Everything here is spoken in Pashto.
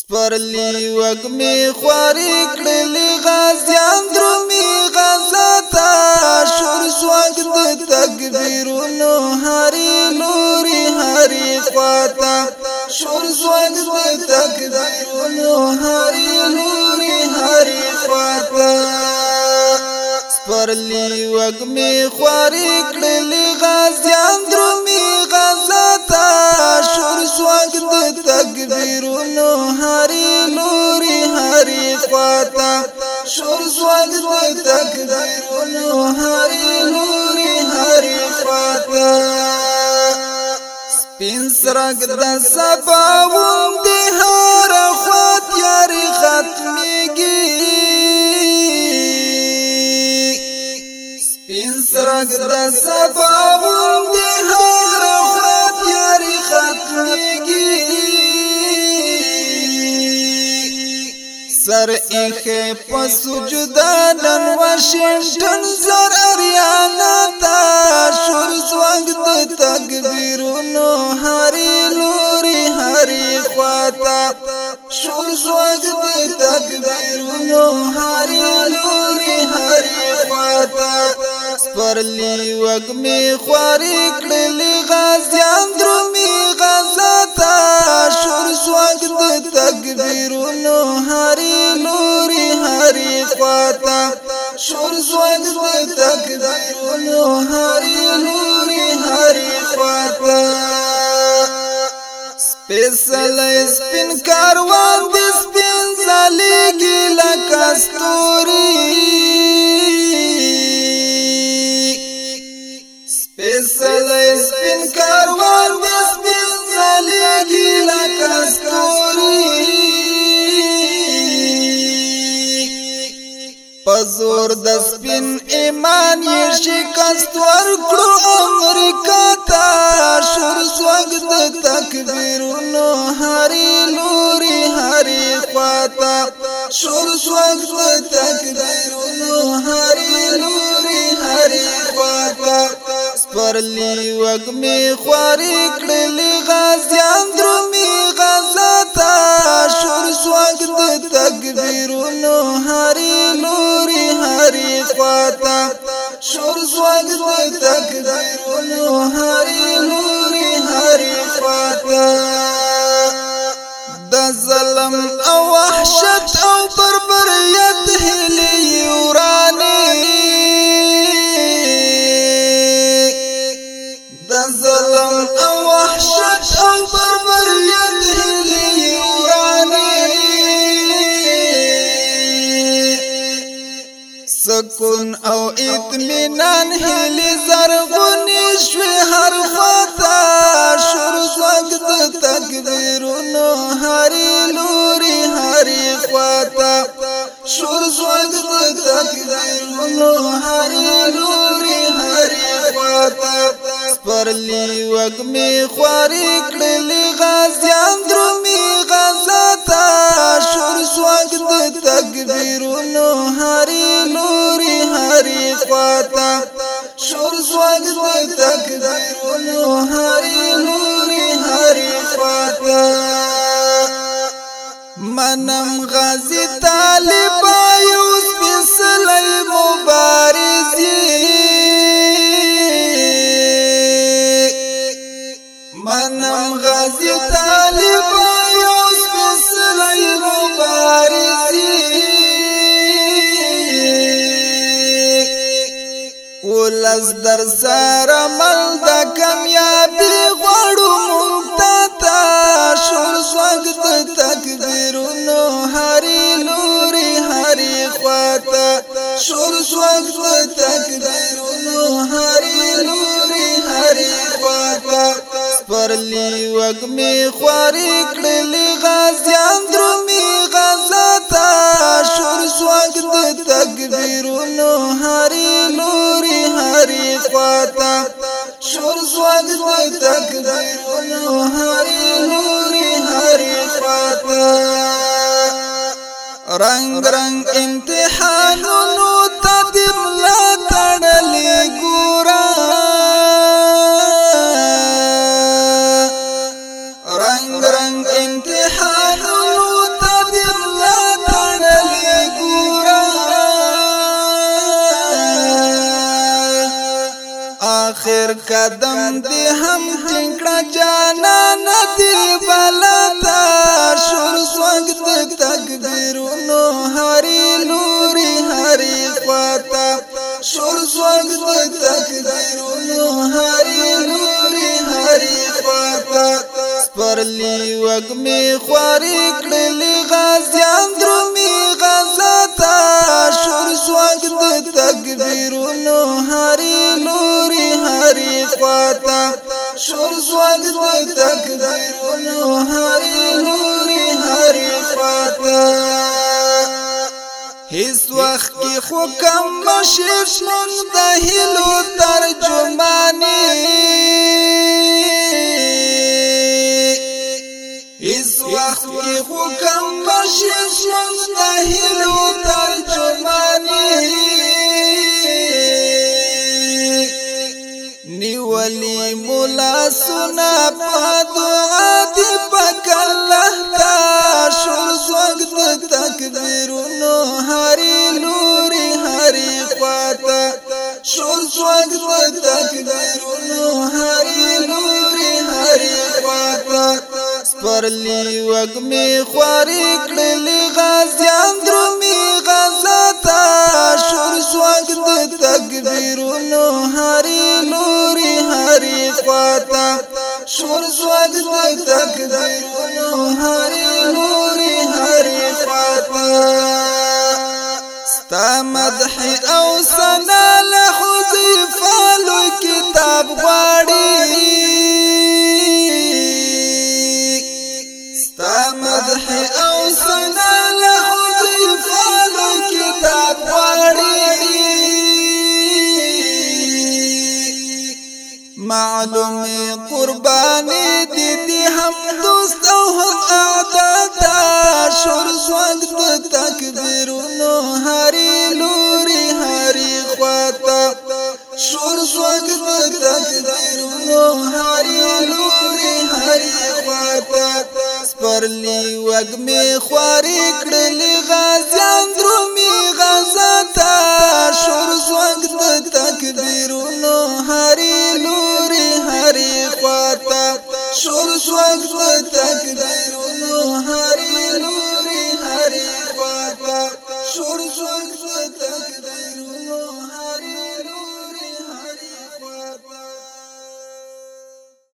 سپرلی وګمې خواري کړلې غازیان درومي غزاتا شور سوګ د تکبیرونو هاري لوري هاري خواتا شور سوګ د تکبیرونو هاري لوري هاري خواتا سپرلی وګمې خواري کړلې غازیان درومي هری لوري هری خواتا شور سواد د تکبیرونو هری لوري هری خواتا سپین سرګ د سبا وم دی هری سر ایخه په سجدا نن واشنگټن زر اریانا تا شور زوګ د تکبیرونو هری لوري هری خواتا شور زوګ د تکبیرونو هری لوري هری خواتا سپرلی وګ می خواري کړلې غازیان درو می غزا تا مسواک د تکبیرونو هری لوري هری خواتا شور زوګ د تکبیرونو هری لوري هری خواتا سپیسل سپین کاروان سپین ایمان یې شکست ورکړو امریکا ته شور سوګ د تکبیرونو هری لوري هری خواتا شور سوګ د تکبیرونو هری لوري هری خواتا سپرلی وګمې خوارې کړلې غازیان درومي غزا ته شور سوګ د تکبیرونو محمد و تکبیر ولو هاری لوري هاری خواتا د ظلم او وحشت او بربریت هلی ورانی د ظلم او وحشت او بربریت هلی ورانی سکون او اطمینان نو هری لوري هری خواتا شور زوګ د تکبیر نو هری لوري هری خواتا پرلی وګ می خواري کړلې غازیان منم غازی طالب یوس بسلی مبارزی منم غازی طالب یوس بسلی مبارزی ولز در سره مل د کمیابی غړو وقت تقدیرونو هری لوري هری خواتا پرلی وګ می خواري کړلې غازیان درومي غزاتا شور سوګ د تقدیرونو هری لوري هری خواتا شور سوګ د تقدیرونو هری لوري هری خواتا رنگ رنگ امتحانونو رنگ رنگ امتحانونو تدبیر لا تړلې ګورا آخر قدم دې هم ټینګړه جانا سپرلی وګمی خواري کړلې غازیان درومي غزا تا شور سوګ د تکبیرونو هاري لوري هاري خواتا شور سوګ د تکبیرونو هاري لوري هاري خواتا هیڅ وخت کې خو کم بشیر مونږ د هلو ترجمانی کی خو کم بشیش مستحیل و ترجمانی نیولی ملا سنا پا دعا سپرلی می خواري کلی غازیان درومي غازاتا شور سوګ د تکبیرونو هاري لوري هاري خواتا شور سوګ د تکبیرونو هاري لوري هاري خواتا ستا مدحی او پرلی وګمې خوارې کړلې غازیان درومي غزا تا شور زوګ د تکبیرونو هرې لوري هرې خواتا شور زوګ د تکبیرونو هرې لوري هرې خواتا شور زوګ د تکبیرونو